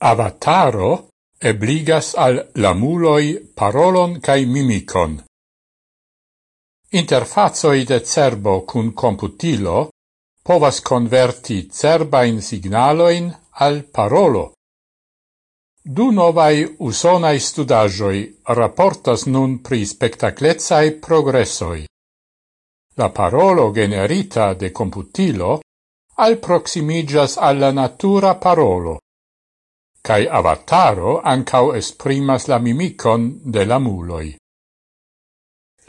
Avataro ebligas al lamuloi parolon cae mimicon. Interfazoi de cerbo cun computilo povas converti cerbain signaloin al parolo. Du novai usonai studagioi raportas nun pri spectaclezai progressoi. La parolo generita de computilo al proximigas alla natura parolo cae avataro ancau esprimas la mimicon de la muloi.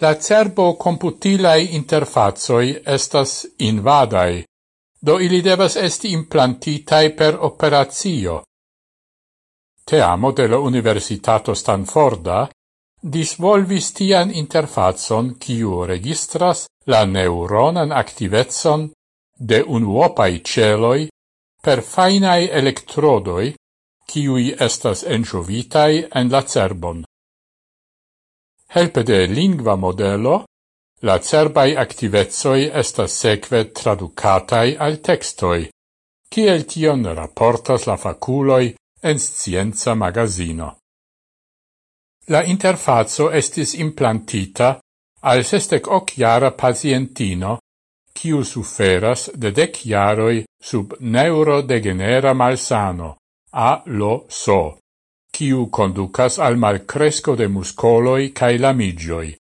La cerbo computilae interfazoi estas invadae, do ili devas esti implantitai per operatio. Teamo de la Universitato Stanforda disvolvis tian interfazon kiu registras la neuronan activezon de unuopai celoi per fainai elektrodoi kiui estas enxovitai en la cerbon. Helpe de lingva modelo, la cerbai activezoi estas sekve traducatai al textoi, kiel tion raportas la faculoi en scienza magazino. La interfazo estis implantita al sestec occhiara pacientino kiu suferas de dec jaroi sub neurodegenera malsano, a lo so, kiu conducas al malcresco de muscoloi cae lamigioi.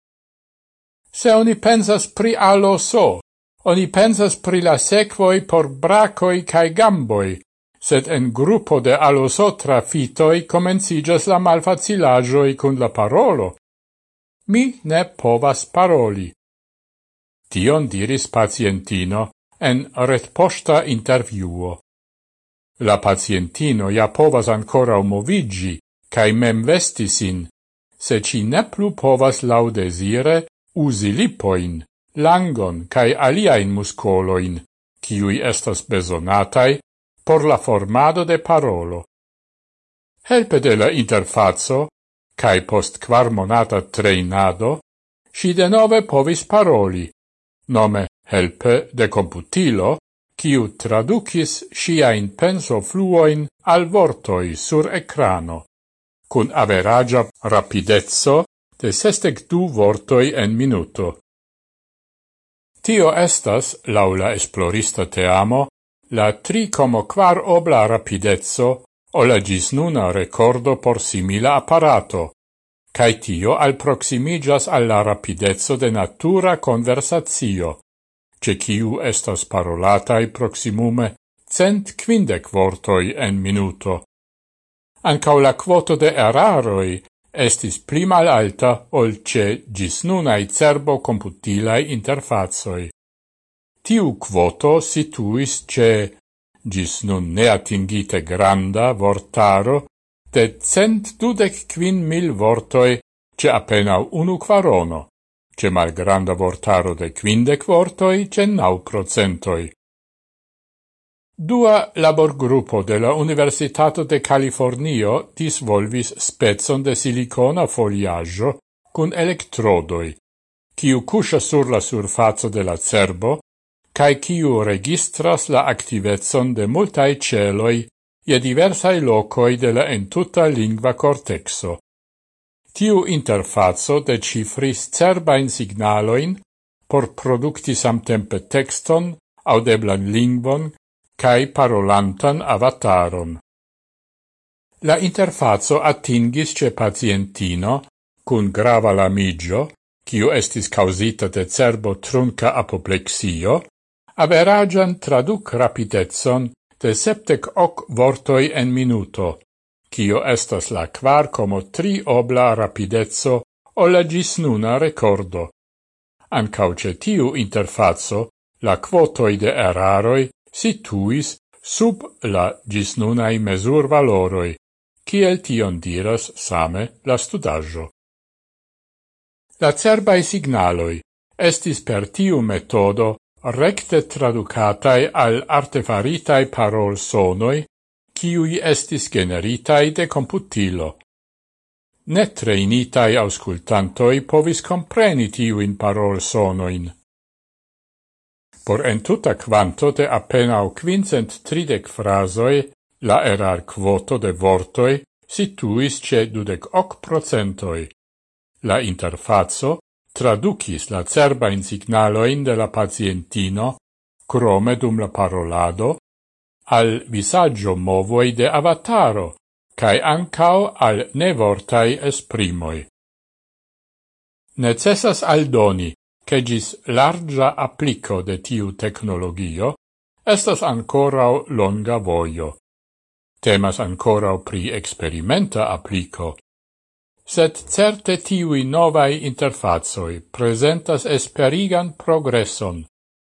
Se oni pensas pri a lo so, oni pensas pri la sequoi por bracoi cae gamboi, sed en gruppo de aloso trafitoi comencigas la malfacilagioi cun la parolo. Mi ne povas paroli. Tion diris pacientino en retposta interviuo. La pacientino ja povas ancora movigi, cae mem vestisin, se ci ne plu povas laudesire usi lipoin, langon cae aliaen muscoloin, ciui estas besonatai por la formado de parolo. Helpe de la interfazo, cae post quar monata treinado, si denove povis paroli, nome helpe de computilo, kiu traducis sciain penso fluoin al vortoi sur ecrano, cun averagia rapidezzo de sestec du vortoi en minuto. Tio estas, laula esplorista teamo, la 3,4 obla rapidezzo o la gis nuna recordo por simila apparato, cae tio al proximigas alla rapidezzo de natura conversazio ce ciu estas parolatai proximume cent quindec vortoi en minuto. Ancau la quoto de eraroi estis pli mal alta ol ce gis nunai cerbo computilai interfazoi. Tiu quoto situis ce gis nun neatingite granda vortaro de cent dudec quin mil vortoi ce apenau unu quarono ce malgranda vortaro de quindec vortoi ce nau procentoi. Dua laborgruppo de la Universitato de Californio disvolvis spezzon de silicona foliaggio cun electrodoi, ciu cuscia sur la surfazzo de la cerbo, cae ciu registras la activezon de multae celoi je diversai locoi de la entuta lingua cortexo. Tiu interfazo decifris cerbain signaloin por producti samtempe texton, audeblan lingvon, cae parolantan avataron. La interfazzo attingis ce pacientino, cun grava lamigio, ciu estis causita de cerbo trunca apoplexio, averagian traduc rapidezon de septec hoc vortoi en minuto, cio estas la quar como tri obla rapidezzo o la gis nuna recordo. Ancauce tiu interfazzo, la quotoi de eraroi situis sub la gis nunai mesur valoroi, ciel tion diras same la studaggio. La cerbai signaloi estis per tiu metodo recte traducatai al artefaritai parol sonoi kiui estis generitai de computilo. Netreinitai auscultantoi povis compreni tiuin parol sonoin. Por entuta quanto de appenao quincent tridec frasoi, la erar quoto de vortoi situis ce dudec hoc procentoi. La interfazzo traducis la cerba in signaloin de la pazientino, crome dum la parolado, al visaggio movoi de avataro, cae ancao al nevortai esprimoi. Necessas aldoni che gis larga applico de tiu tecnologio estas ancorau longa voio. Temas ancorau pri experimenta applico, sed certe tiui novai interfazoi presentas esperigan progresson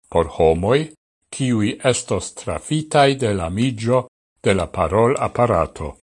por homoi, kiui estos trafitai de la migio de la parol apparato.